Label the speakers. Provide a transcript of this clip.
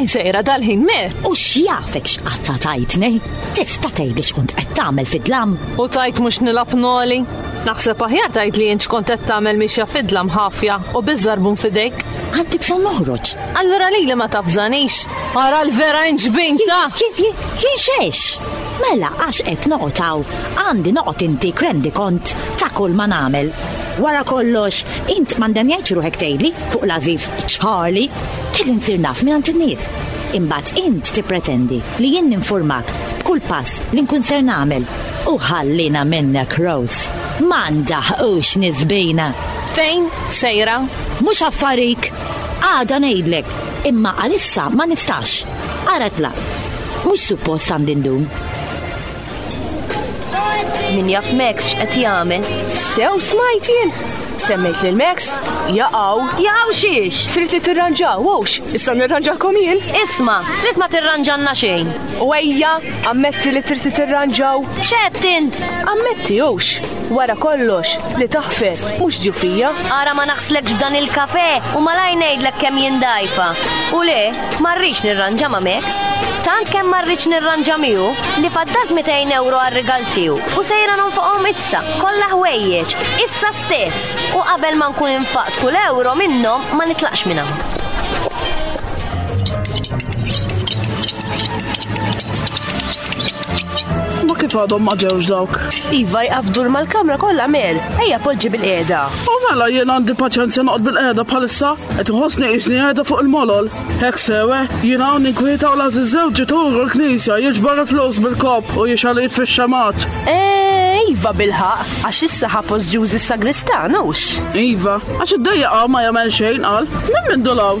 Speaker 1: Fejn sejra dal-ħin me?
Speaker 2: U x'jafek x'qatta tajtni? Tista' tgħidli x'kont qed tagħmel fid-dlam?
Speaker 1: U tajt mhux nilab noli? Naħseb aħjar tajt li jien x'kont qed tagħmel mixja fid-dlam ħafja u biżżarbun fidejk.
Speaker 2: Għandi bżonn noħroġ.
Speaker 1: Allura lili ma tafżanix. Ara l-vera inġbinta.
Speaker 2: Jien xex? Mela għax qed noqgħod hawn, għandi noqgħod intik rendi kont ta' kull ma nagħmel. Wara kollox, Int ma ndemmjajtx ruħek tgħidli fuq l-għażiż Charlie, kelli nsir naf mingħand in-nies. Imbagħad int tippretendi li jien ninfurmak b'kull pass li nkun ser nagħmel. U ħallina minnek, Rose. Ma ndaħqux nisbina!
Speaker 1: Fejn sejra?
Speaker 2: Mhux affarik! Għada ngħidlek, imma għalissa ma nistax. Ara tlaq. Mhux suppost għandi ndum.
Speaker 3: Min jaf Max x'qed jagħmel?
Speaker 4: Sew smajt jien. Semmejt lil Max, jaqgħu.
Speaker 3: Jaqgħu xiex?
Speaker 4: Trid li tirranġaw, hux, issa nirranġakom jien.
Speaker 3: Isma', trid ma tirranġanna xejn.
Speaker 4: U ejja, ammetti li trid li tirranġaw.
Speaker 3: X'għedt int?
Speaker 4: Ammetti hux, wara kollox, li taħfer, mhux ġufija.
Speaker 3: Ara ma naħslekx b'dan il-kafe u malaj ngħidlek kemm jien dgħajfa. U le, Ma rridx nirranġa ma' Max, tant kemm ma rridx nirranġa miegħu li faddalt 200 ewro għar-rigal tiegħu u sejra nonfoqhom issa, kollha ħwejjeġ, issa stess! U qabel ma nkun infaqt kull ewro minnhom ma nitlaqx minn hawn.
Speaker 5: Ma kif għadhom ma ġewx dawk?
Speaker 4: Iva jqafdur mal-kamra kollha mer, ejja poġġi bil-qiegħda.
Speaker 5: U mela jien għandi paċenzja noqgħod bil-qiegħda bħalissa, qed iħossni qisni qiegħda fuq il-molol. Hekk sewe, jien hawn inkwieta u lażi żewġ ġituru l-knisja jiġbar flus bil-kop u jixali fix-xamat.
Speaker 4: Eh, iva bilħaq, għax issa ħapos ġużi s-sagristan hux.
Speaker 5: Iva, għax id-dejja ma jagħmel xejn qal, minn minn dolaw.